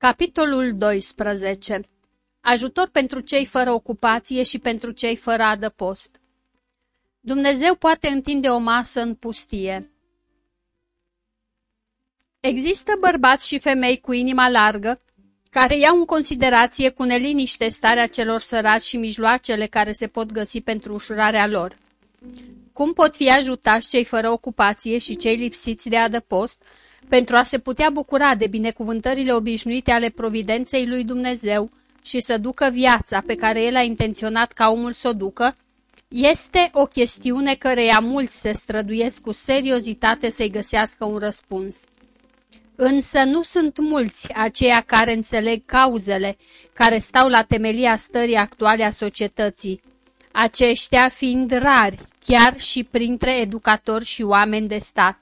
Capitolul 12 Ajutor pentru cei fără ocupație și pentru cei fără adăpost Dumnezeu poate întinde o masă în pustie. Există bărbați și femei cu inima largă care iau în considerație cu neliniște starea celor săraci și mijloacele care se pot găsi pentru ușurarea lor. Cum pot fi ajutați cei fără ocupație și cei lipsiți de adăpost pentru a se putea bucura de binecuvântările obișnuite ale providenței lui Dumnezeu și să ducă viața pe care el a intenționat ca omul să o ducă, este o chestiune căreia mulți se străduiesc cu seriozitate să-i găsească un răspuns. Însă nu sunt mulți aceia care înțeleg cauzele care stau la temelia stării actuale a societății, aceștia fiind rari, chiar și printre educatori și oameni de stat.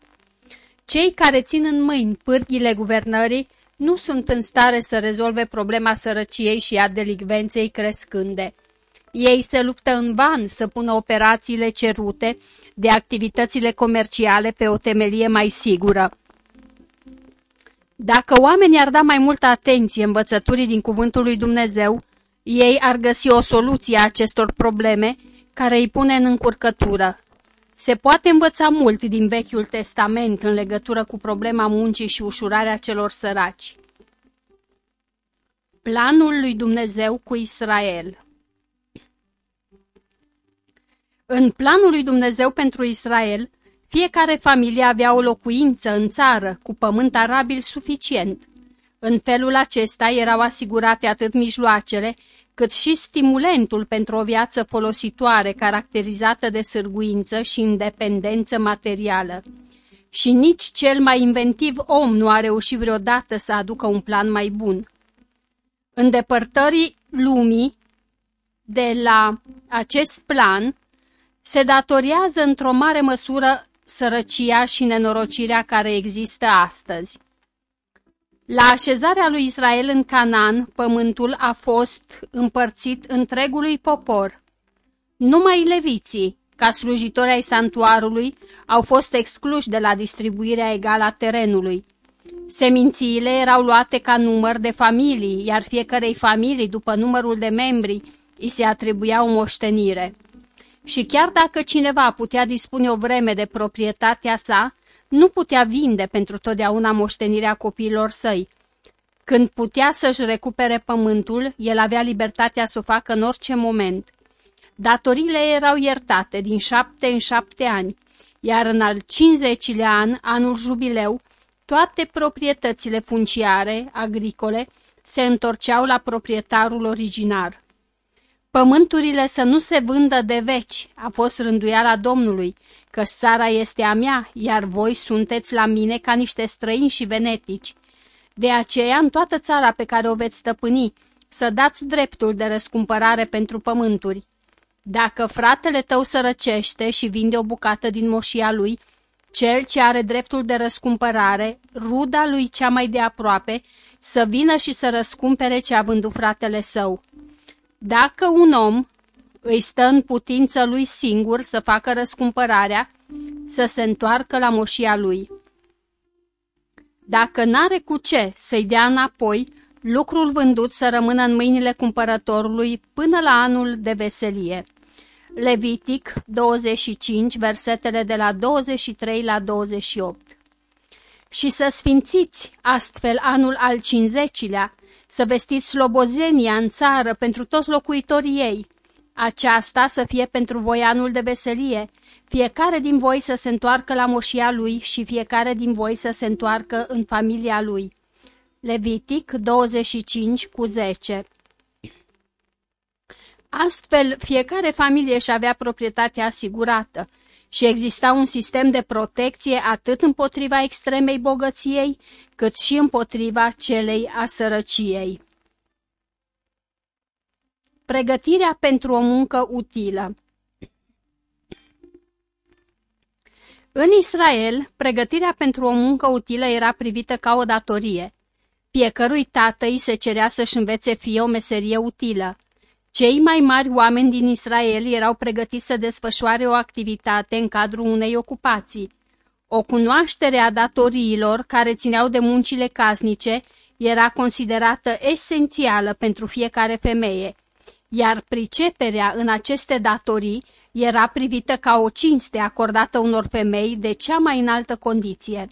Cei care țin în mâini pârghile guvernării nu sunt în stare să rezolve problema sărăciei și a delicvenței crescânde. Ei se luptă în van să pună operațiile cerute de activitățile comerciale pe o temelie mai sigură. Dacă oamenii ar da mai multă atenție învățăturii din cuvântul lui Dumnezeu, ei ar găsi o soluție a acestor probleme care îi pune în încurcătură. Se poate învăța mult din Vechiul Testament în legătură cu problema muncii și ușurarea celor săraci. Planul lui Dumnezeu cu Israel În planul lui Dumnezeu pentru Israel, fiecare familie avea o locuință în țară cu pământ arabil suficient. În felul acesta erau asigurate atât mijloacele, cât și stimulentul pentru o viață folositoare caracterizată de sârguință și independență materială. Și nici cel mai inventiv om nu a reușit vreodată să aducă un plan mai bun. Îndepărtării lumii de la acest plan se datorează într-o mare măsură sărăcia și nenorocirea care există astăzi. La așezarea lui Israel în Canaan, pământul a fost împărțit întregului popor. Numai leviții, ca slujitori ai santuarului, au fost excluși de la distribuirea egală a terenului. Semințiile erau luate ca număr de familii, iar fiecarei familii, după numărul de membri, îi se atribuia o moștenire. Și chiar dacă cineva putea dispune o vreme de proprietatea sa, nu putea vinde pentru totdeauna moștenirea copiilor săi. Când putea să-și recupere pământul, el avea libertatea să o facă în orice moment. Datorile erau iertate din șapte în șapte ani, iar în al 50-lea an, anul jubileu, toate proprietățile funciare, agricole, se întorceau la proprietarul originar. Pământurile să nu se vândă de veci, a fost rânduiala Domnului, că țara este a mea, iar voi sunteți la mine ca niște străini și venetici. De aceea, în toată țara pe care o veți stăpâni, să dați dreptul de răscumpărare pentru pământuri. Dacă fratele tău sărăcește și vinde o bucată din moșia lui, cel ce are dreptul de răscumpărare, ruda lui cea mai de aproape, să vină și să răscumpere ce a vândut fratele său. Dacă un om îi stă în putință lui singur să facă răscumpărarea, să se întoarcă la moșia lui. Dacă n-are cu ce să-i dea înapoi, lucrul vândut să rămână în mâinile cumpărătorului până la anul de veselie. Levitic 25, versetele de la 23 la 28 Și să sfințiți astfel anul al cincizecilea, să vestiți slobozenia în țară pentru toți locuitorii ei, aceasta să fie pentru voi anul de veselie, fiecare din voi să se întoarcă la moșia lui și fiecare din voi să se întoarcă în familia lui. Levitic 25 cu 10 Astfel, fiecare familie își avea proprietatea asigurată și exista un sistem de protecție atât împotriva extremei bogăției, cât și împotriva celei a sărăciei. Pregătirea pentru o muncă utilă În Israel, pregătirea pentru o muncă utilă era privită ca o datorie. Fiecărui tată îi se cerea să-și învețe fie o meserie utilă. Cei mai mari oameni din Israel erau pregătiți să desfășoare o activitate în cadrul unei ocupații. O cunoaștere a datoriilor care țineau de muncile casnice era considerată esențială pentru fiecare femeie, iar priceperea în aceste datorii era privită ca o cinste acordată unor femei de cea mai înaltă condiție.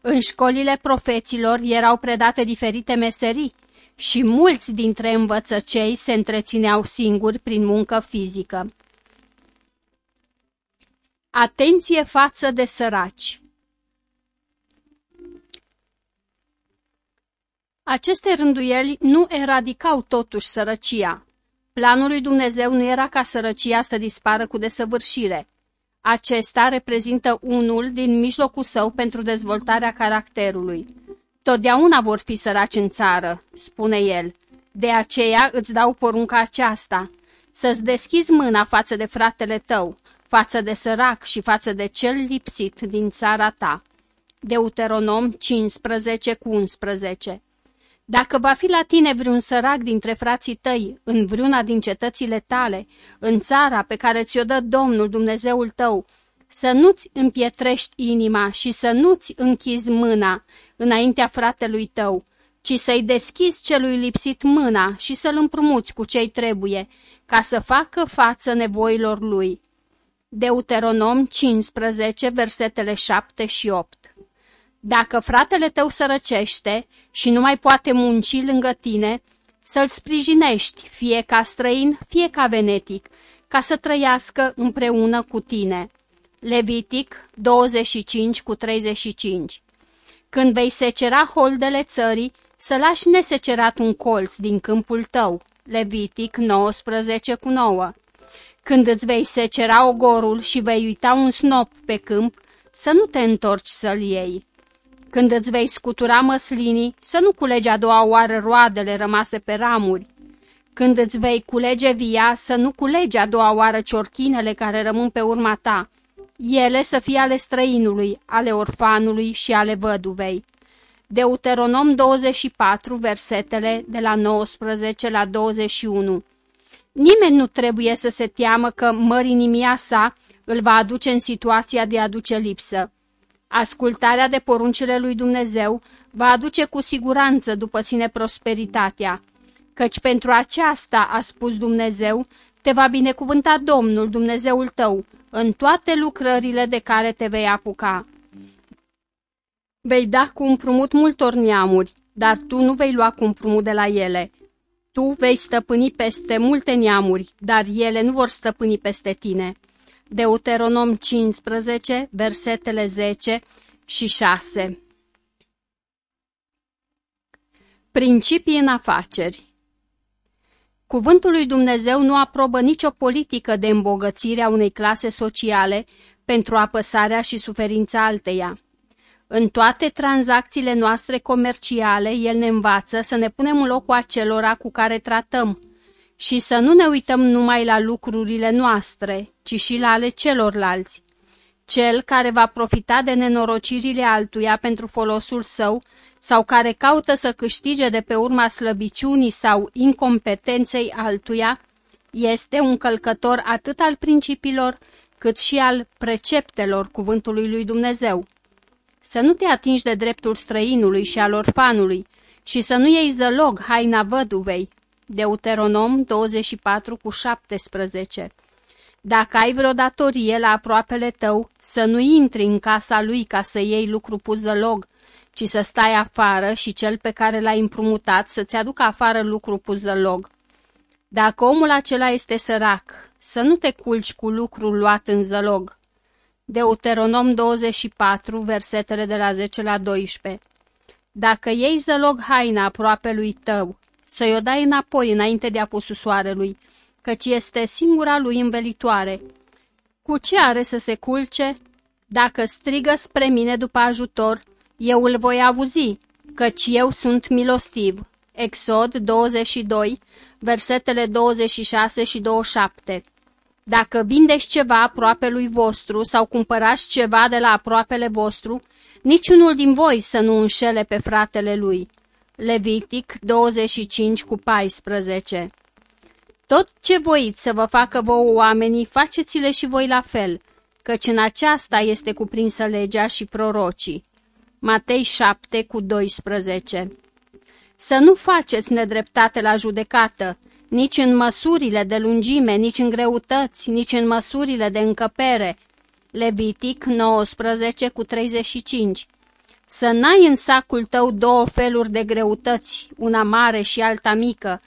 În școlile profeților erau predate diferite meserii și mulți dintre învățăcei se întrețineau singuri prin muncă fizică. Atenție față de săraci Aceste rânduieli nu eradicau totuși sărăcia. Planul lui Dumnezeu nu era ca sărăcia să dispară cu desăvârșire. Acesta reprezintă unul din mijlocul său pentru dezvoltarea caracterului. Totdeauna vor fi săraci în țară, spune el. De aceea îți dau porunca aceasta, să-ți deschizi mâna față de fratele tău, față de sărac și față de cel lipsit din țara ta. Deuteronom 15 cu 11 Dacă va fi la tine vreun sărac dintre frații tăi, în vreuna din cetățile tale, în țara pe care ți-o dă Domnul Dumnezeul tău, să nu-ți împietrești inima și să nu-ți închizi mâna înaintea fratelui tău, ci să-i deschizi celui lipsit mâna și să-l împrumuți cu ce trebuie, ca să facă față nevoilor lui. Deuteronom 15, versetele 7 și 8 Dacă fratele tău sărăcește și nu mai poate munci lângă tine, să-l sprijinești, fie ca străin, fie ca venetic, ca să trăiască împreună cu tine. Levitic 25 cu 35 Când vei secera holdele țării, să lași nesecerat un colț din câmpul tău. Levitic 19 cu 9 Când îți vei secera ogorul și vei uita un snop pe câmp, să nu te întorci să-l iei. Când îți vei scutura măslinii, să nu culegi a doua oară roadele rămase pe ramuri. Când îți vei culege via, să nu culegi a doua oară ciorchinele care rămân pe urma ta, ele să fie ale străinului, ale orfanului și ale văduvei. Deuteronom 24, versetele de la 19 la 21 Nimeni nu trebuie să se teamă că mărinimia sa îl va aduce în situația de a aduce lipsă. Ascultarea de poruncile lui Dumnezeu va aduce cu siguranță după sine prosperitatea, căci pentru aceasta, a spus Dumnezeu, te va binecuvânta Domnul Dumnezeul tău în toate lucrările de care te vei apuca. Vei da cu împrumut multor neamuri, dar tu nu vei lua cu împrumut de la ele. Tu vei stăpâni peste multe neamuri, dar ele nu vor stăpâni peste tine. Deuteronom 15, versetele 10 și 6 Principii în afaceri Cuvântul lui Dumnezeu nu aprobă nicio politică de îmbogățire a unei clase sociale pentru apăsarea și suferința alteia. În toate tranzacțiile noastre comerciale, El ne învață să ne punem în locul acelora cu care tratăm și să nu ne uităm numai la lucrurile noastre, ci și la ale celorlalți. Cel care va profita de nenorocirile altuia pentru folosul său sau care caută să câștige de pe urma slăbiciunii sau incompetenței altuia, este un călcător atât al principiilor cât și al preceptelor cuvântului lui Dumnezeu. Să nu te atingi de dreptul străinului și al orfanului și să nu iei zălog haina văduvei. Deuteronom 24 cu 17 Dacă ai vreo datorie la aproapele tău, să nu intri în casa lui ca să iei lucru pus zălog, ci să stai afară și cel pe care l-ai împrumutat să-ți aducă afară lucru pus de log. Dacă omul acela este sărac, să nu te culci cu lucrul luat în zălog. Deuteronom 24, versetele de la 10 la 12 Dacă iei zălog haina aproape lui tău, să-i o dai înapoi înainte de apusul soarelui, căci este singura lui învelitoare. Cu ce are să se culce? Dacă strigă spre mine după ajutor, eu îl voi avuzi, căci eu sunt milostiv. Exod 22, versetele 26 și 27 Dacă vindeți ceva aproape lui vostru sau cumpărați ceva de la aproapele vostru, niciunul din voi să nu înșele pe fratele lui. Levitic 25 cu 14 Tot ce voiți să vă facă vouă oamenii, faceți-le și voi la fel, căci în aceasta este cuprinsă legea și prorocii. Matei 7 cu 12 Să nu faceți nedreptate la judecată, nici în măsurile de lungime, nici în greutăți, nici în măsurile de încăpere. Levitic 19 cu 35 Să n-ai în sacul tău două feluri de greutăți, una mare și alta mică.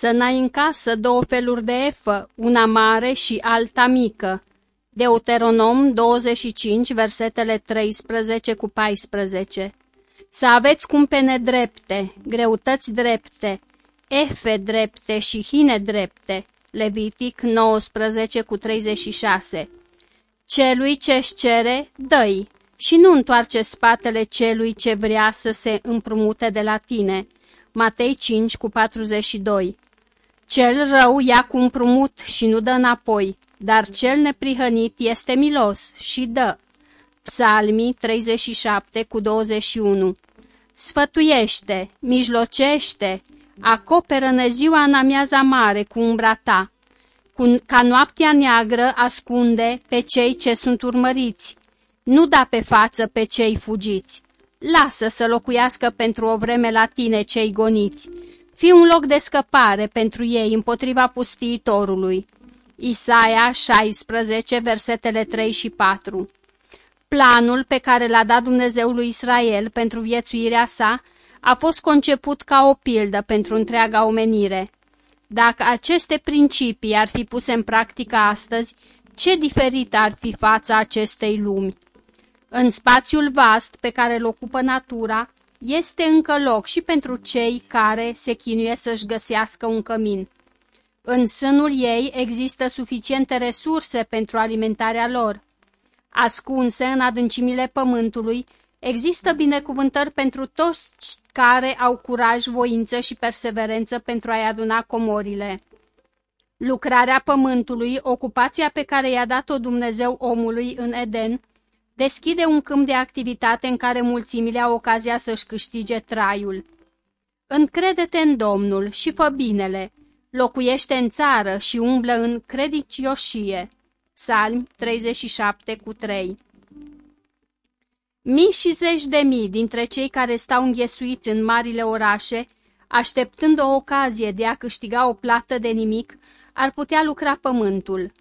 Să n-ai în casă două feluri de efă, una mare și alta mică. Deuteronom 25, versetele 13 cu 14 Să aveți cumpene drepte, greutăți drepte, efe drepte și hine drepte. Levitic 19 cu 36 Celui ce-și cere, dă și nu întoarce spatele celui ce vrea să se împrumute de la tine. Matei 5 cu 42 Cel rău ia cu împrumut și nu dă înapoi, dar cel neprihănit este milos și dă. Psalmii 37 cu 21 Sfătuiește, mijlocește, acoperă-ne ziua în amiaza mare cu umbra ta, cu, ca noaptea neagră ascunde pe cei ce sunt urmăriți, nu da pe față pe cei fugiți. Lasă să locuiască pentru o vreme la tine cei goniți, fi un loc de scăpare pentru ei împotriva pustiitorului. Isaia 16, versetele 3 și 4 Planul pe care l-a dat Dumnezeul lui Israel pentru viețuirea sa a fost conceput ca o pildă pentru întreaga omenire. Dacă aceste principii ar fi puse în practică astăzi, ce diferită ar fi fața acestei lumi? În spațiul vast pe care îl ocupă natura, este încă loc și pentru cei care se chinuie să-și găsească un cămin. În sânul ei există suficiente resurse pentru alimentarea lor. Ascunse în adâncimile pământului, există binecuvântări pentru toți care au curaj, voință și perseverență pentru a-i aduna comorile. Lucrarea pământului, ocupația pe care i-a dat-o Dumnezeu omului în Eden, deschide un câmp de activitate în care mulțimile au ocazia să-și câștige traiul. Încrede-te în Domnul și fă binele, locuiește în țară și umblă în credicioșie. Salmi 37 cu 3 Mii și zeci de mii dintre cei care stau înghesuiți în marile orașe, așteptând o ocazie de a câștiga o plată de nimic, ar putea lucra pământul.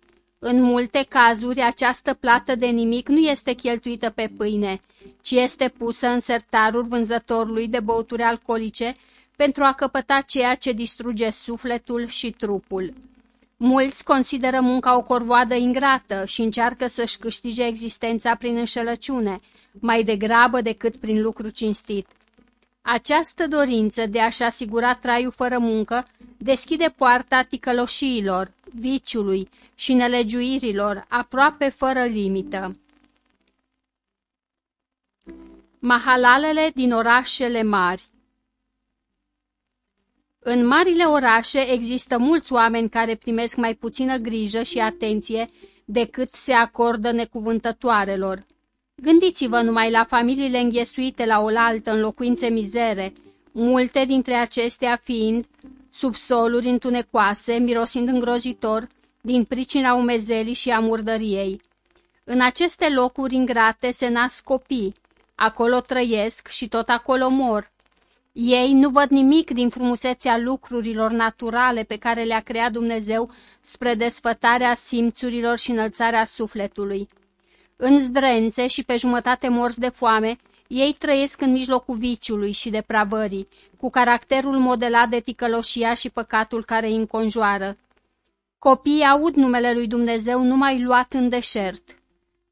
În multe cazuri, această plată de nimic nu este cheltuită pe pâine, ci este pusă în sertarul vânzătorului de băuturi alcoolice pentru a căpăta ceea ce distruge sufletul și trupul. Mulți consideră munca o corvoadă ingrată și încearcă să-și câștige existența prin înșelăciune, mai degrabă decât prin lucru cinstit. Această dorință de a-și asigura traiul fără muncă deschide poarta ticăloșiilor, viciului și nelegiuirilor aproape fără limită. Mahalalele din orașele mari În marile orașe există mulți oameni care primesc mai puțină grijă și atenție decât se acordă necuvântătoarelor. Gândiți-vă numai la familiile înghesuite la oaltă în locuințe mizere, multe dintre acestea fiind subsoluri întunecoase, mirosind îngrozitor, din pricina umezelii și a murdăriei. În aceste locuri ingrate se nasc copii, acolo trăiesc și tot acolo mor. Ei nu văd nimic din frumusețea lucrurilor naturale pe care le-a creat Dumnezeu spre desfătarea simțurilor și înălțarea sufletului. În zdrențe și pe jumătate morți de foame, ei trăiesc în mijlocul viciului și depravării, cu caracterul modelat de ticăloșia și păcatul care îi înconjoară. Copiii aud numele lui Dumnezeu numai luat în deșert.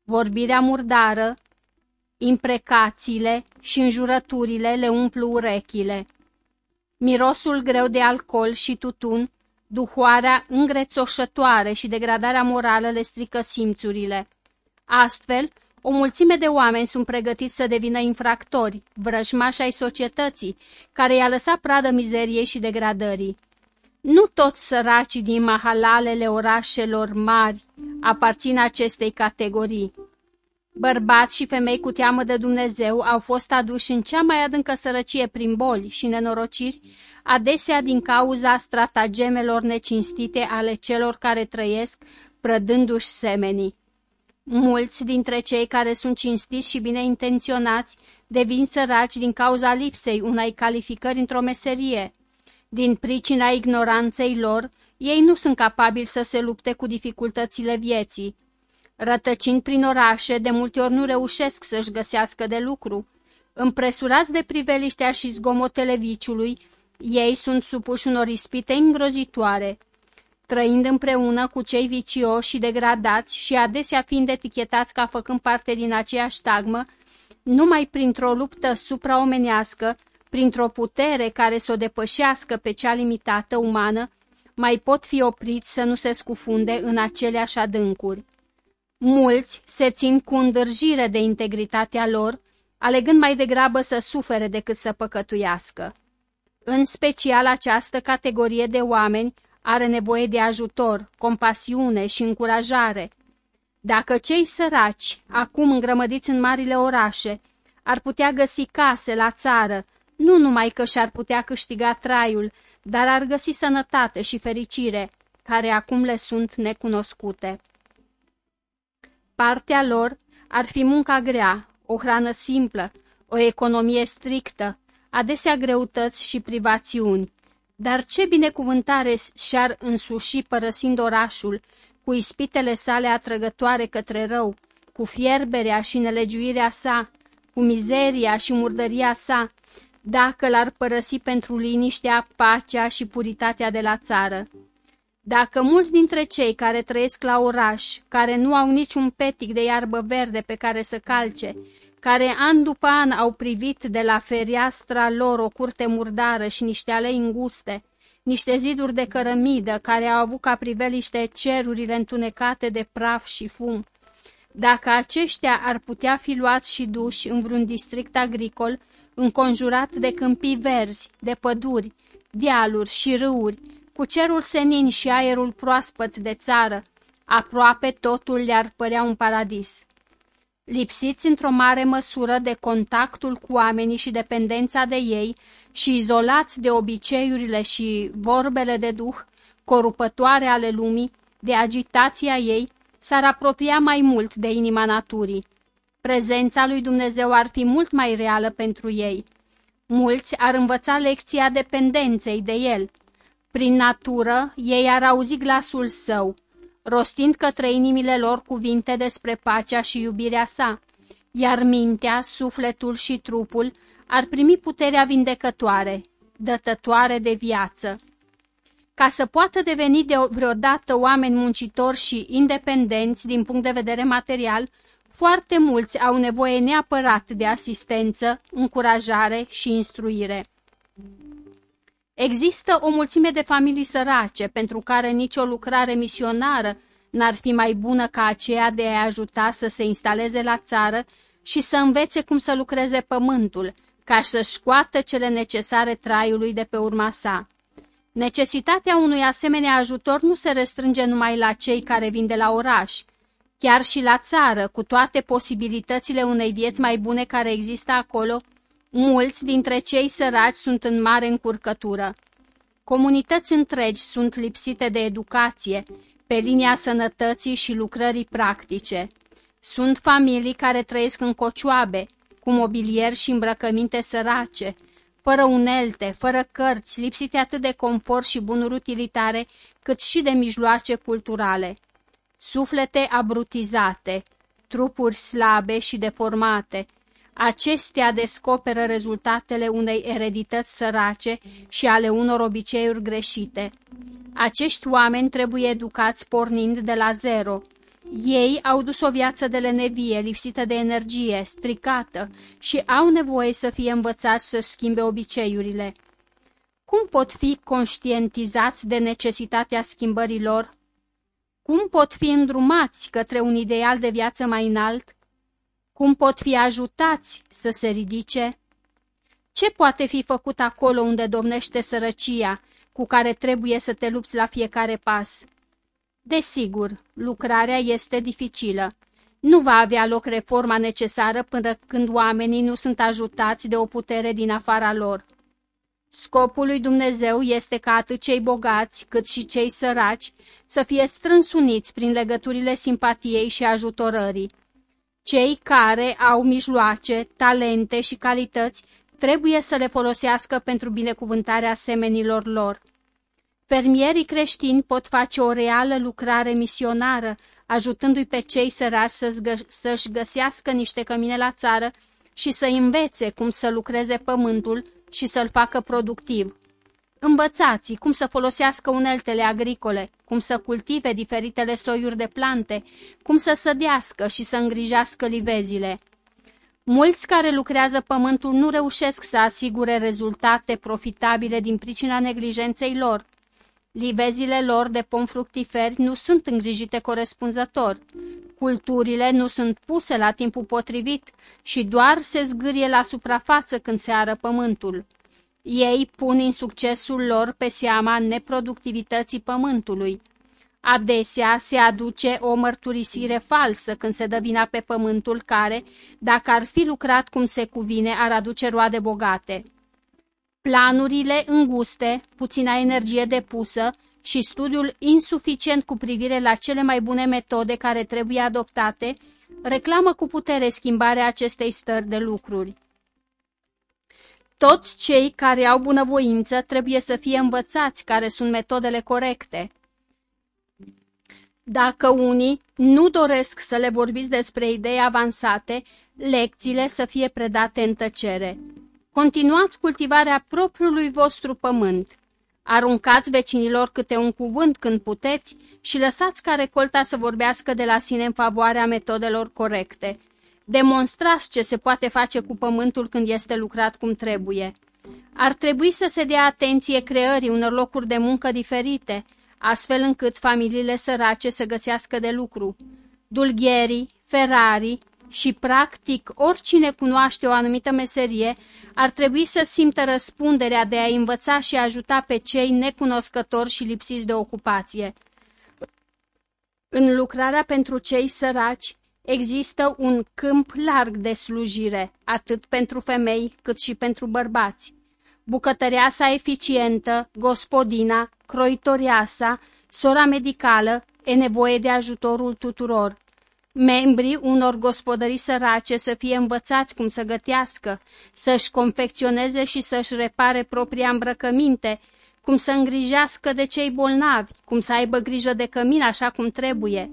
Vorbirea murdară, imprecațiile și înjurăturile le umplu urechile. Mirosul greu de alcool și tutun, duhoarea îngrețoșătoare și degradarea morală le strică simțurile. Astfel, o mulțime de oameni sunt pregătiți să devină infractori, vrăjmași ai societății, care i-a lăsat pradă mizeriei și degradării. Nu toți săracii din mahalalele orașelor mari aparțin acestei categorii. Bărbați și femei cu teamă de Dumnezeu au fost aduși în cea mai adâncă sărăcie prin boli și nenorociri, adesea din cauza stratagemelor necinstite ale celor care trăiesc, prădându-și semenii. Mulți dintre cei care sunt cinstiți și bine intenționați devin săraci din cauza lipsei unei calificări într-o meserie. Din pricina ignoranței lor, ei nu sunt capabili să se lupte cu dificultățile vieții. Rătăcind prin orașe, de multe ori nu reușesc să-și găsească de lucru. Împresurați de priveliștea și zgomotele viciului, ei sunt supuși unor ispite îngrozitoare. Trăind împreună cu cei vicioși și degradați și adesea fiind etichetați ca făcând parte din aceeași tagmă, numai printr-o luptă supraomenească, printr-o putere care să o depășească pe cea limitată umană, mai pot fi opriți să nu se scufunde în aceleași adâncuri. Mulți se țin cu îndârjire de integritatea lor, alegând mai degrabă să sufere decât să păcătuiască. În special această categorie de oameni are nevoie de ajutor, compasiune și încurajare. Dacă cei săraci, acum îngrămădiți în marile orașe, ar putea găsi case la țară, nu numai că și-ar putea câștiga traiul, dar ar găsi sănătate și fericire, care acum le sunt necunoscute. Partea lor ar fi munca grea, o hrană simplă, o economie strictă, adesea greutăți și privațiuni. Dar ce binecuvântare și-ar însuși părăsind orașul, cu ispitele sale atrăgătoare către rău, cu fierberea și nelegiuirea sa, cu mizeria și murdăria sa, dacă l-ar părăsi pentru liniștea, pacea și puritatea de la țară. Dacă mulți dintre cei care trăiesc la oraș, care nu au niciun petic de iarbă verde pe care să calce, care an după an au privit de la fereastra lor o curte murdară și niște alei înguste, niște ziduri de cărămidă care au avut ca priveliște cerurile întunecate de praf și fum. Dacă aceștia ar putea fi luați și duși în vreun district agricol, înconjurat de câmpii verzi, de păduri, dealuri și râuri, cu cerul senin și aerul proaspăt de țară, aproape totul le-ar părea un paradis. Lipsiți într-o mare măsură de contactul cu oamenii și dependența de ei și izolați de obiceiurile și vorbele de duh, corupătoare ale lumii, de agitația ei, s-ar apropia mai mult de inima naturii. Prezența lui Dumnezeu ar fi mult mai reală pentru ei. Mulți ar învăța lecția dependenței de el. Prin natură, ei ar auzi glasul său, rostind către inimile lor cuvinte despre pacea și iubirea sa, iar mintea, sufletul și trupul ar primi puterea vindecătoare, dătătoare de viață. Ca să poată deveni de vreodată oameni muncitori și independenți din punct de vedere material, foarte mulți au nevoie neapărat de asistență, încurajare și instruire. Există o mulțime de familii sărace pentru care nicio lucrare misionară n-ar fi mai bună ca aceea de a ajuta să se instaleze la țară și să învețe cum să lucreze pământul, ca să-și scoată cele necesare traiului de pe urma sa. Necesitatea unui asemenea ajutor nu se restrânge numai la cei care vin de la oraș, chiar și la țară, cu toate posibilitățile unei vieți mai bune care există acolo, Mulți dintre cei săraci sunt în mare încurcătură. Comunități întregi sunt lipsite de educație, pe linia sănătății și lucrării practice. Sunt familii care trăiesc în cocioabe, cu mobilier și îmbrăcăminte sărace, fără unelte, fără cărți, lipsite atât de confort și bunuri utilitare, cât și de mijloace culturale. Suflete abrutizate, trupuri slabe și deformate, Acestea descoperă rezultatele unei eredități sărace și ale unor obiceiuri greșite. Acești oameni trebuie educați pornind de la zero. Ei au dus o viață de lenevie, lipsită de energie, stricată și au nevoie să fie învățați să schimbe obiceiurile. Cum pot fi conștientizați de necesitatea schimbărilor? Cum pot fi îndrumați către un ideal de viață mai înalt? Cum pot fi ajutați să se ridice? Ce poate fi făcut acolo unde domnește sărăcia, cu care trebuie să te lupți la fiecare pas? Desigur, lucrarea este dificilă. Nu va avea loc reforma necesară până când oamenii nu sunt ajutați de o putere din afara lor. Scopul lui Dumnezeu este ca atât cei bogați cât și cei săraci să fie strâns uniți prin legăturile simpatiei și ajutorării. Cei care au mijloace, talente și calități trebuie să le folosească pentru binecuvântarea semenilor lor. Fermierii creștini pot face o reală lucrare misionară, ajutându-i pe cei săraci să-și găsească niște cămine la țară și să învețe cum să lucreze pământul și să-l facă productiv. Învățați cum să folosească uneltele agricole, cum să cultive diferitele soiuri de plante, cum să sădească și să îngrijească livezile. Mulți care lucrează pământul nu reușesc să asigure rezultate profitabile din pricina neglijenței lor. Livezile lor de pom fructiferi nu sunt îngrijite corespunzător. Culturile nu sunt puse la timpul potrivit și doar se zgârie la suprafață când se ară pământul. Ei pun în succesul lor pe seama neproductivității pământului. Adesea se aduce o mărturisire falsă când se dă vina pe pământul care, dacă ar fi lucrat cum se cuvine, ar aduce roade bogate. Planurile înguste, puțina energie depusă și studiul insuficient cu privire la cele mai bune metode care trebuie adoptate reclamă cu putere schimbarea acestei stări de lucruri. Toți cei care au bunăvoință trebuie să fie învățați care sunt metodele corecte. Dacă unii nu doresc să le vorbiți despre idei avansate, lecțiile să fie predate în tăcere. Continuați cultivarea propriului vostru pământ. Aruncați vecinilor câte un cuvânt când puteți și lăsați ca recolta să vorbească de la sine în favoarea metodelor corecte. Demonstrați ce se poate face cu pământul când este lucrat cum trebuie. Ar trebui să se dea atenție creării unor locuri de muncă diferite, astfel încât familiile sărace să găsească de lucru. Dulgherii, Ferrari și, practic, oricine cunoaște o anumită meserie ar trebui să simtă răspunderea de a învăța și a ajuta pe cei necunoscători și lipsiți de ocupație. În lucrarea pentru cei săraci există un câmp larg de slujire, atât pentru femei cât și pentru bărbați. Bucătăreasa eficientă, gospodina, croitoriasa, sora medicală, e nevoie de ajutorul tuturor. Membrii unor gospodării sărace să fie învățați cum să gătească, să-și confecționeze și să-și repare propria îmbrăcăminte, cum să îngrijească de cei bolnavi, cum să aibă grijă de cămin așa cum trebuie.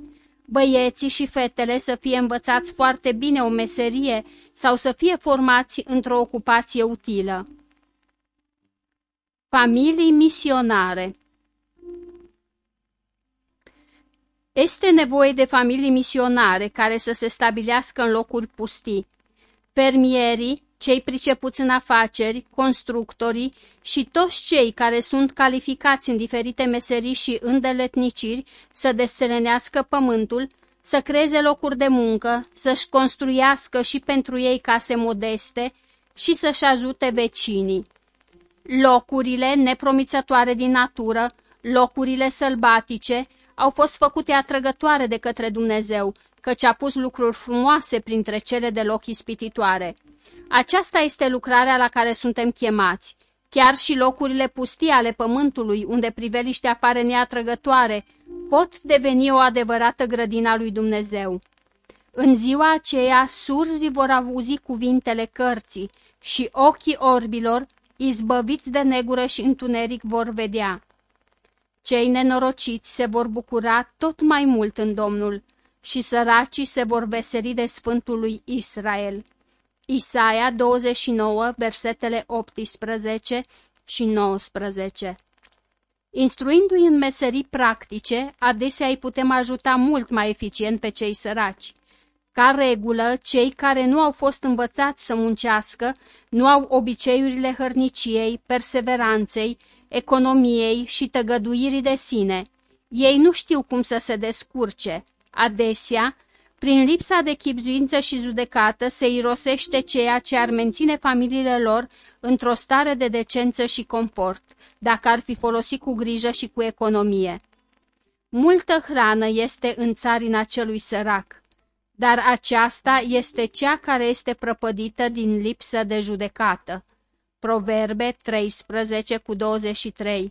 Băieții și fetele să fie învățați foarte bine o meserie sau să fie formați într-o ocupație utilă. Familii misionare Este nevoie de familii misionare care să se stabilească în locuri pustii. Fermierii, cei pricepuți în afaceri, constructorii și toți cei care sunt calificați în diferite meserii și îndeletniciri să deselenească pământul, să creeze locuri de muncă, să-și construiască și pentru ei case modeste și să-și ajute vecinii. Locurile nepromițătoare din natură, locurile sălbatice, au fost făcute atrăgătoare de către Dumnezeu, căci a pus lucruri frumoase printre cele deloc ispititoare. Aceasta este lucrarea la care suntem chemați. Chiar și locurile pustii ale pământului, unde priveliștea apare neatrăgătoare, pot deveni o adevărată grădina lui Dumnezeu. În ziua aceea, surzii vor auzi cuvintele cărții și ochii orbilor, izbăviți de negură și întuneric, vor vedea. Cei nenorociți se vor bucura tot mai mult în Domnul și săracii se vor veseli de Sfântul lui Israel. Isaia 29, versetele 18 și 19 Instruindu-i în meserii practice, adesea îi putem ajuta mult mai eficient pe cei săraci. Ca regulă, cei care nu au fost învățați să muncească, nu au obiceiurile hărniciei, perseveranței, economiei și tăgăduirii de sine. Ei nu știu cum să se descurce. Adesea, prin lipsa de chipzuință și judecată se irosește ceea ce ar menține familiile lor într-o stare de decență și confort, dacă ar fi folosit cu grijă și cu economie. Multă hrană este în țarina celui sărac, dar aceasta este cea care este prăpădită din lipsă de judecată. Proverbe 13 cu 23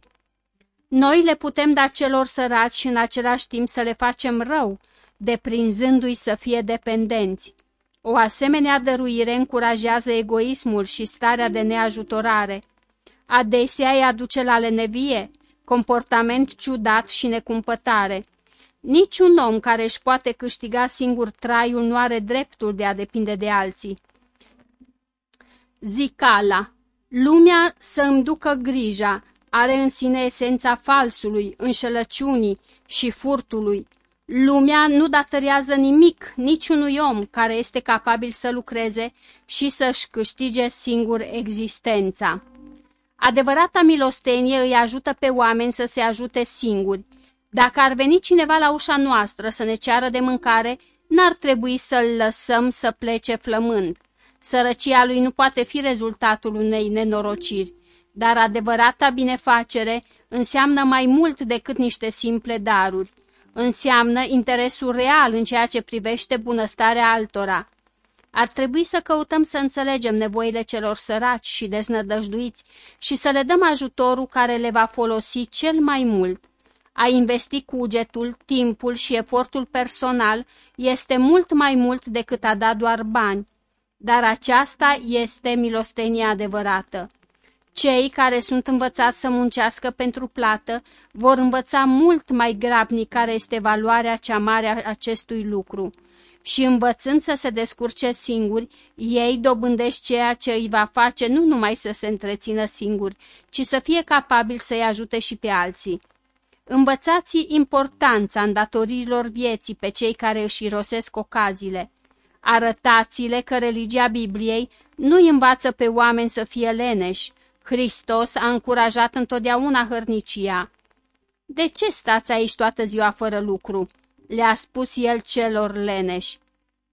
Noi le putem da celor săraci și în același timp să le facem rău, deprinzându-i să fie dependenți. O asemenea dăruire încurajează egoismul și starea de neajutorare. Adesea îi aduce la lenevie, comportament ciudat și necumpătare. Niciun om care își poate câștiga singur traiul nu are dreptul de a depinde de alții. Zicala Lumea să îmi ducă grija, are în sine esența falsului, înșelăciunii și furtului. Lumea nu datorează nimic niciunui om care este capabil să lucreze și să-și câștige singur existența. Adevărata milostenie îi ajută pe oameni să se ajute singuri. Dacă ar veni cineva la ușa noastră să ne ceară de mâncare, n-ar trebui să-l lăsăm să plece flămând. Sărăcia lui nu poate fi rezultatul unei nenorociri, dar adevărata binefacere înseamnă mai mult decât niște simple daruri. Înseamnă interesul real în ceea ce privește bunăstarea altora. Ar trebui să căutăm să înțelegem nevoile celor săraci și deznădăjduiți și să le dăm ajutorul care le va folosi cel mai mult. A investi cugetul, timpul și efortul personal este mult mai mult decât a da doar bani, dar aceasta este milostenia adevărată. Cei care sunt învățați să muncească pentru plată vor învăța mult mai grabnic care este valoarea cea mare a acestui lucru. Și învățând să se descurce singuri, ei dobândesc ceea ce îi va face nu numai să se întrețină singuri, ci să fie capabil să-i ajute și pe alții. Învățați importanța îndatoririlor vieții pe cei care își irosesc ocaziile. Arătați-le că religia Bibliei nu îi învață pe oameni să fie leneși. Hristos a încurajat întotdeauna hărnicia. De ce stați aici toată ziua fără lucru?" le-a spus el celor leneși.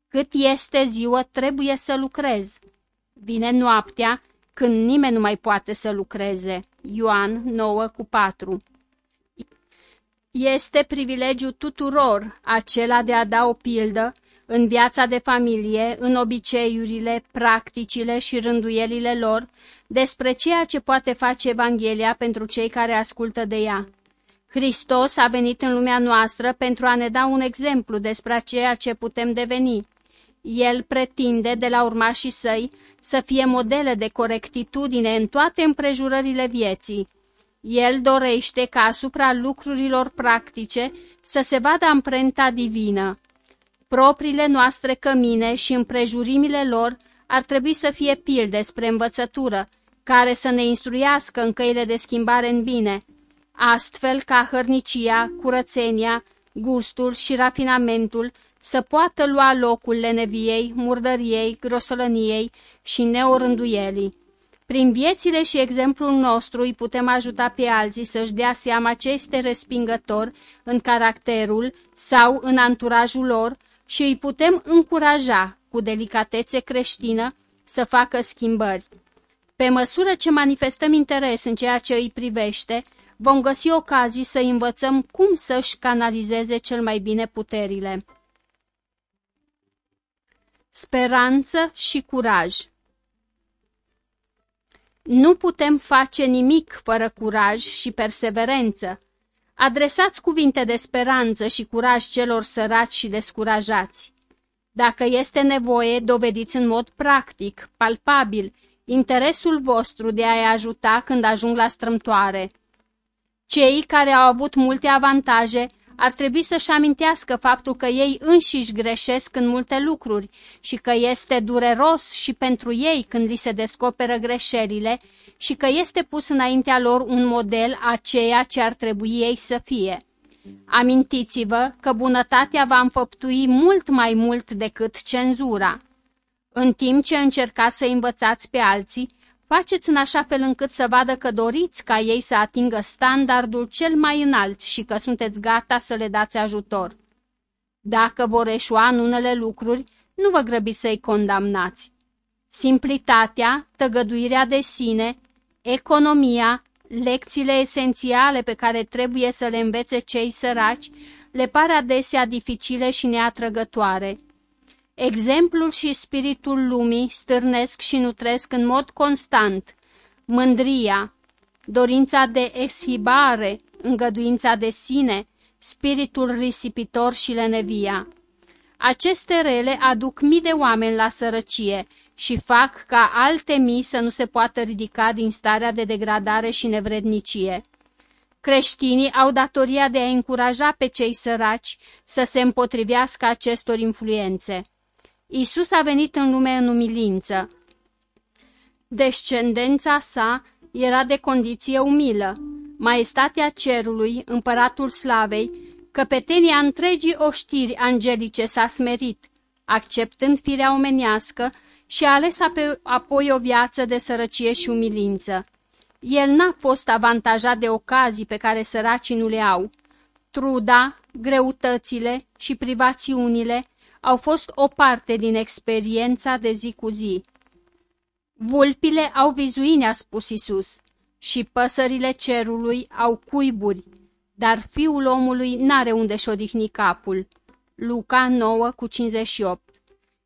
Cât este ziua, trebuie să lucrez. Vine noaptea, când nimeni nu mai poate să lucreze. Ioan 9 cu 4 Este privilegiu tuturor acela de a da o pildă în viața de familie, în obiceiurile, practicile și rânduielile lor, despre ceea ce poate face Evanghelia pentru cei care ascultă de ea. Hristos a venit în lumea noastră pentru a ne da un exemplu despre ceea ce putem deveni. El pretinde de la urmașii săi să fie modele de corectitudine în toate împrejurările vieții. El dorește ca asupra lucrurilor practice să se vadă amprenta divină. Propriile noastre cămine și împrejurimile lor ar trebui să fie pilde spre învățătură, care să ne instruiască în căile de schimbare în bine, astfel ca hărnicia, curățenia, gustul și rafinamentul să poată lua locul leneviei, murdăriei, grosolăniei și neorânduielii. Prin viețile și exemplul nostru îi putem ajuta pe alții să-și dea seama ce este respingător în caracterul sau în anturajul lor și îi putem încuraja cu delicatețe creștină să facă schimbări. Pe măsură ce manifestăm interes în ceea ce îi privește, vom găsi ocazii să învățăm cum să-și canalizeze cel mai bine puterile. Speranță și curaj Nu putem face nimic fără curaj și perseverență. Adresați cuvinte de speranță și curaj celor săraci și descurajați. Dacă este nevoie, dovediți în mod practic, palpabil, interesul vostru de a-i ajuta când ajung la strâmtoare. Cei care au avut multe avantaje ar trebui să-și amintească faptul că ei înșiși greșesc în multe lucruri și că este dureros și pentru ei când li se descoperă greșelile și că este pus înaintea lor un model a ceea ce ar trebui ei să fie. Amintiți-vă că bunătatea va înfăptui mult mai mult decât cenzura. În timp ce încercați să învățați pe alții, faceți în așa fel încât să vadă că doriți ca ei să atingă standardul cel mai înalt și că sunteți gata să le dați ajutor. Dacă vor eșua în unele lucruri, nu vă grăbiți să-i condamnați. Simplitatea, tăgăduirea de sine, economia, lecțiile esențiale pe care trebuie să le învețe cei săraci, le pare adesea dificile și neatrăgătoare. Exemplul și spiritul lumii stârnesc și nutresc în mod constant mândria, dorința de exhibare, îngăduința de sine, spiritul risipitor și lenevia. Aceste rele aduc mii de oameni la sărăcie și fac ca alte mii să nu se poată ridica din starea de degradare și nevrednicie. Creștinii au datoria de a încuraja pe cei săraci să se împotrivească acestor influențe. Isus a venit în lume în umilință. Descendența sa era de condiție umilă. Maestatea cerului, împăratul slavei, căpetenia întregii oștiri angelice s-a smerit, acceptând firea omenească și a ales apoi o viață de sărăcie și umilință. El n-a fost avantajat de ocazii pe care săracii nu le au. Truda, greutățile și privațiunile au fost o parte din experiența de zi cu zi. Vulpile au vizuine, a spus Isus, și păsările cerului au cuiburi, dar fiul omului n-are unde și șodihni capul. Luca 9 cu 58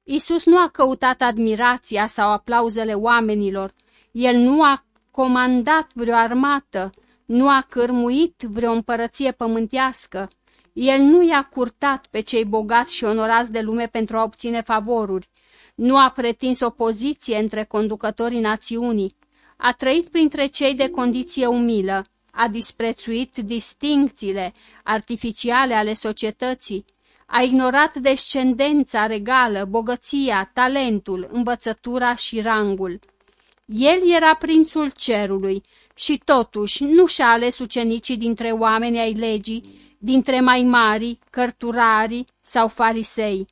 Isus nu a căutat admirația sau aplauzele oamenilor, el nu a comandat vreo armată, nu a cârmuit vreo împărăție pământească, el nu i-a curtat pe cei bogați și onorați de lume pentru a obține favoruri, nu a pretins o poziție între conducătorii națiunii, a trăit printre cei de condiție umilă, a disprețuit distincțiile artificiale ale societății, a ignorat descendența regală, bogăția, talentul, învățătura și rangul. El era prințul cerului și totuși nu și-a ales ucenicii dintre oameni ai legii, dintre mai mari, cărturarii sau farisei.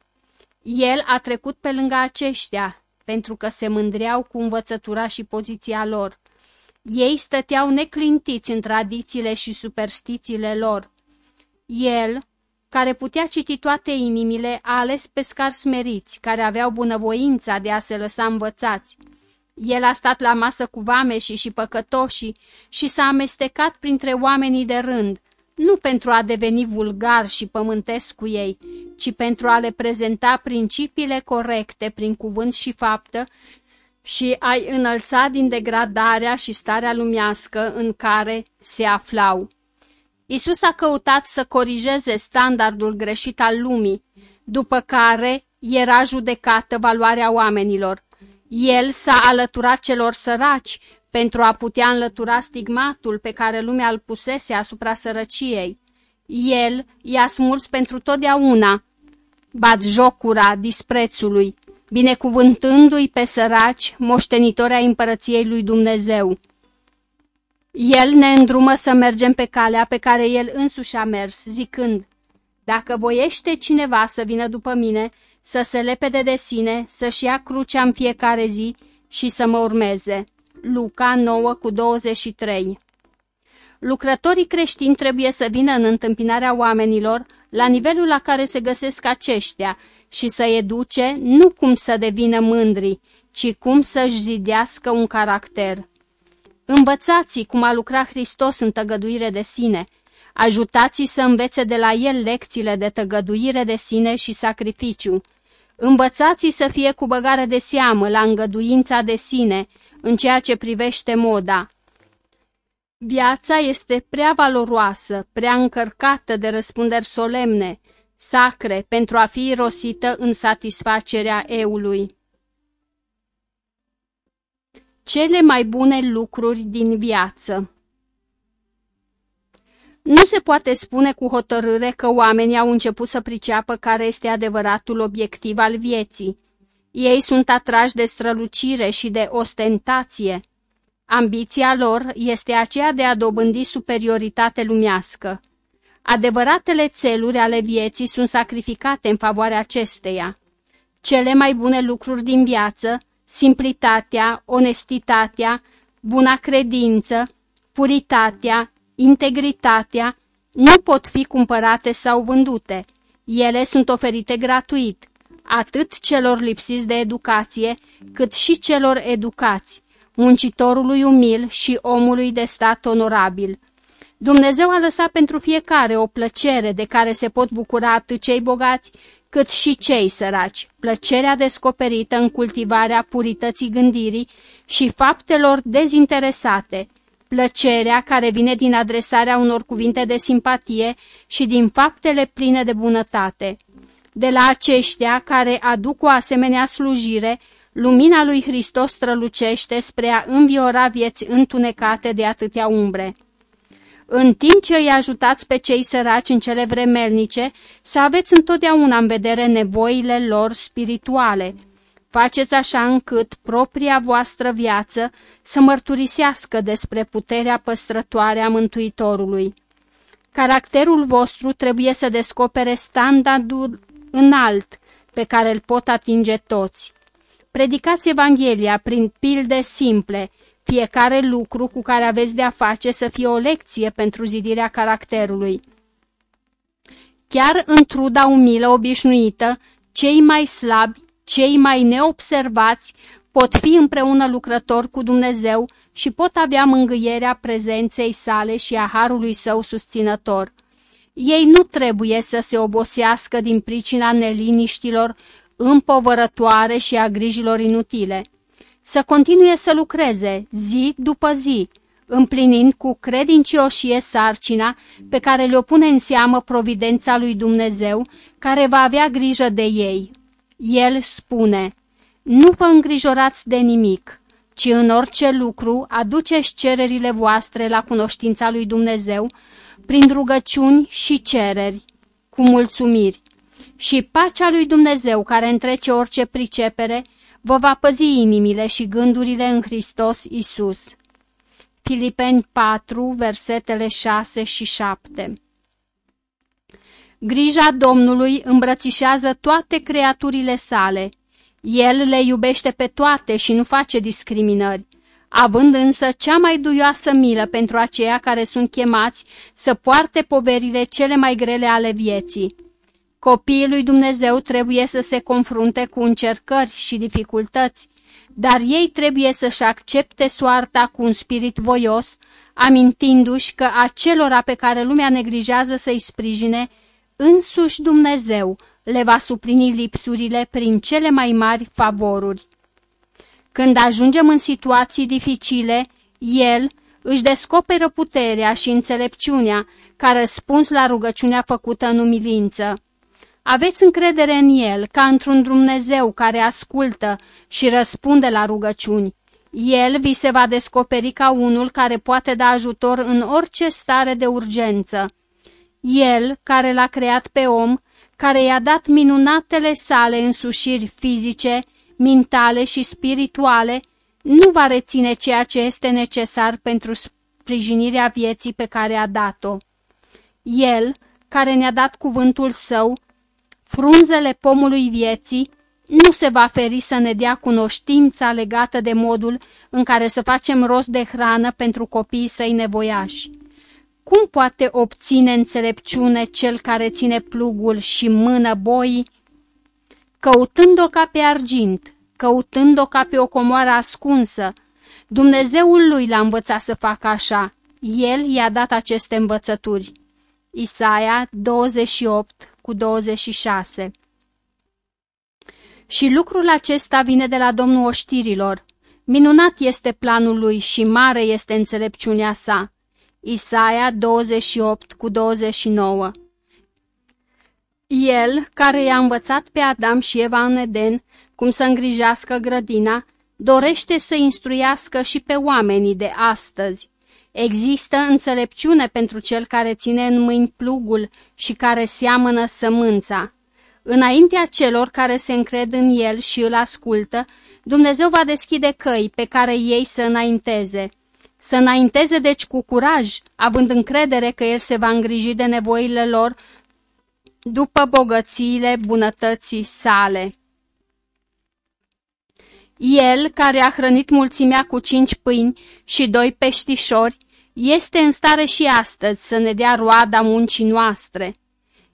El a trecut pe lângă aceștia, pentru că se mândreau cu învățătura și poziția lor. Ei stăteau neclintiți în tradițiile și superstițiile lor. El, care putea citi toate inimile, a ales pescari smeriți, care aveau bunăvoința de a se lăsa învățați. El a stat la masă cu vameșii și păcătoșii și s-a amestecat printre oamenii de rând, nu pentru a deveni vulgar și pământesc cu ei, ci pentru a le prezenta principiile corecte prin cuvânt și faptă și a-i înălța din degradarea și starea lumească în care se aflau. Isus a căutat să corigeze standardul greșit al lumii, după care era judecată valoarea oamenilor. El s-a alăturat celor săraci pentru a putea înlătura stigmatul pe care lumea îl pusese asupra sărăciei. El i-a smuls pentru totdeauna bat jocura disprețului, binecuvântându-i pe săraci, moștenitori ai împărăției lui Dumnezeu. El ne îndrumă să mergem pe calea pe care el însuși a mers, zicând, Dacă voiește cineva să vină după mine, să se lepede de sine, să-și ia crucea în fiecare zi și să mă urmeze. Luca 9 cu 23 Lucrătorii creștini trebuie să vină în întâmpinarea oamenilor la nivelul la care se găsesc aceștia și să educe nu cum să devină mândri, ci cum să-și zidească un caracter. Învățați cum a lucrat Hristos în tăgăduire de sine, ajutați să învețe de la el lecțiile de tăgăduire de sine și sacrificiu. Învățați să fie cu băgare de seamă la îngăduința de sine în ceea ce privește moda. Viața este prea valoroasă, prea încărcată de răspunderi solemne, sacre, pentru a fi rosită în satisfacerea eului. Cele mai bune lucruri din viață Nu se poate spune cu hotărâre că oamenii au început să priceapă care este adevăratul obiectiv al vieții. Ei sunt atrași de strălucire și de ostentație. Ambiția lor este aceea de a dobândi superioritate lumească. Adevăratele țeluri ale vieții sunt sacrificate în favoarea acesteia. Cele mai bune lucruri din viață simplitatea, onestitatea, buna credință, puritatea, integritatea, nu pot fi cumpărate sau vândute. Ele sunt oferite gratuit, atât celor lipsiți de educație, cât și celor educați, muncitorului umil și omului de stat onorabil. Dumnezeu a lăsat pentru fiecare o plăcere de care se pot bucura atât cei bogați, cât și cei săraci, plăcerea descoperită în cultivarea purității gândirii și faptelor dezinteresate, plăcerea care vine din adresarea unor cuvinte de simpatie și din faptele pline de bunătate. De la aceștia care aduc o asemenea slujire, lumina lui Hristos strălucește spre a înviora vieți întunecate de atâtea umbre în timp ce îi ajutați pe cei săraci în cele vremelnice, să aveți întotdeauna în vedere nevoile lor spirituale. Faceți așa încât propria voastră viață să mărturisească despre puterea păstrătoare a Mântuitorului. Caracterul vostru trebuie să descopere standardul înalt pe care îl pot atinge toți. Predicați Evanghelia prin pilde simple, fiecare lucru cu care aveți de-a face să fie o lecție pentru zidirea caracterului. Chiar în truda umilă obișnuită, cei mai slabi, cei mai neobservați, pot fi împreună lucrători cu Dumnezeu și pot avea mângâierea prezenței sale și a harului său susținător. Ei nu trebuie să se obosească din pricina neliniștilor împovărătoare și a grijilor inutile să continue să lucreze zi după zi, împlinind cu credincioșie sarcina pe care le-o pune în seamă providența lui Dumnezeu, care va avea grijă de ei. El spune, nu vă îngrijorați de nimic, ci în orice lucru aduceți cererile voastre la cunoștința lui Dumnezeu, prin rugăciuni și cereri, cu mulțumiri. Și pacea lui Dumnezeu, care întrece orice pricepere, vă va păzi inimile și gândurile în Hristos Isus. Filipeni 4, versetele 6 și 7 Grija Domnului îmbrățișează toate creaturile sale. El le iubește pe toate și nu face discriminări, având însă cea mai duioasă milă pentru aceia care sunt chemați să poarte poverile cele mai grele ale vieții. Copiii lui Dumnezeu trebuie să se confrunte cu încercări și dificultăți, dar ei trebuie să-și accepte soarta cu un spirit voios, amintindu-și că acelora pe care lumea neglijează să-i sprijine, însuși Dumnezeu le va suplini lipsurile prin cele mai mari favoruri. Când ajungem în situații dificile, El își descoperă puterea și înțelepciunea ca răspuns la rugăciunea făcută în umilință. Aveți încredere în El, ca într-un Dumnezeu care ascultă și răspunde la rugăciuni. El vi se va descoperi ca unul care poate da ajutor în orice stare de urgență. El, care l-a creat pe om, care i-a dat minunatele sale însușiri fizice, mentale și spirituale, nu va reține ceea ce este necesar pentru sprijinirea vieții pe care a dat-o. El, care ne-a dat cuvântul său, frunzele pomului vieții, nu se va feri să ne dea cunoștința legată de modul în care să facem rost de hrană pentru copiii săi nevoiași. Cum poate obține înțelepciune cel care ține plugul și mână boii? Căutând-o ca pe argint, căutând-o ca pe o comoară ascunsă, Dumnezeul lui l-a învățat să facă așa. El i-a dat aceste învățături. Isaia 28 cu 26 Și lucrul acesta vine de la Domnul oștirilor. Minunat este planul lui și mare este înțelepciunea sa. Isaia 28 cu 29 El, care i-a învățat pe Adam și Eva în Eden cum să îngrijească grădina, dorește să instruiască și pe oamenii de astăzi. Există înțelepciune pentru cel care ține în mâini plugul și care seamănă sămânța. Înaintea celor care se încred în el și îl ascultă, Dumnezeu va deschide căi pe care ei să înainteze. Să înainteze deci cu curaj, având încredere că El se va îngriji de nevoile lor după bogățiile bunătății sale. El, care a hrănit mulțimea cu cinci pâini și doi peștișori, este în stare și astăzi să ne dea roada muncii noastre.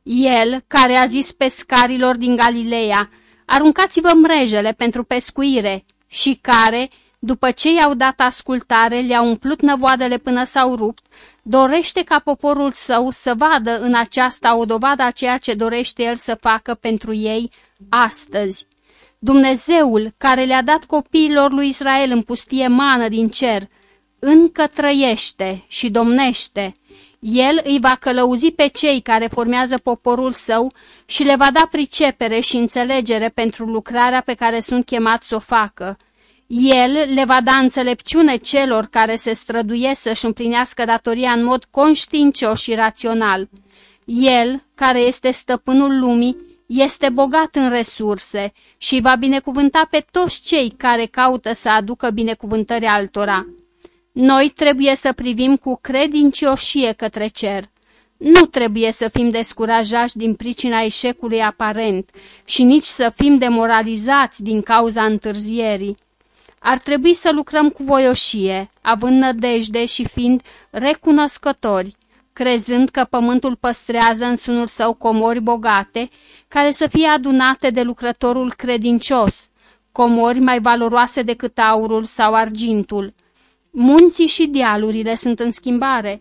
El, care a zis pescarilor din Galileea, aruncați-vă mrejele pentru pescuire și care, după ce i-au dat ascultare, le-au umplut năvoadele până s-au rupt, dorește ca poporul său să vadă în aceasta o dovadă a ceea ce dorește el să facă pentru ei astăzi. Dumnezeul care le-a dat copiilor lui Israel în pustie mană din cer, încă trăiește și domnește. El îi va călăuzi pe cei care formează poporul său și le va da pricepere și înțelegere pentru lucrarea pe care sunt chemați să o facă. El le va da înțelepciune celor care se străduiesc să-și împlinească datoria în mod conștiincios și rațional. El, care este stăpânul lumii, este bogat în resurse și va binecuvânta pe toți cei care caută să aducă binecuvântări altora. Noi trebuie să privim cu credincioșie către cer. Nu trebuie să fim descurajați din pricina eșecului aparent și nici să fim demoralizați din cauza întârzierii. Ar trebui să lucrăm cu voioșie, având nădejde și fiind recunoscători, crezând că pământul păstrează în sunul său comori bogate, care să fie adunate de lucrătorul credincios, comori mai valoroase decât aurul sau argintul. Munții și dealurile sunt în schimbare.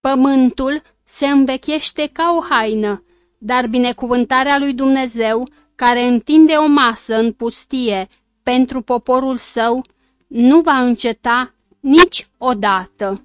Pământul se învechește ca o haină, dar binecuvântarea lui Dumnezeu, care întinde o masă în pustie pentru poporul său nu va înceta niciodată.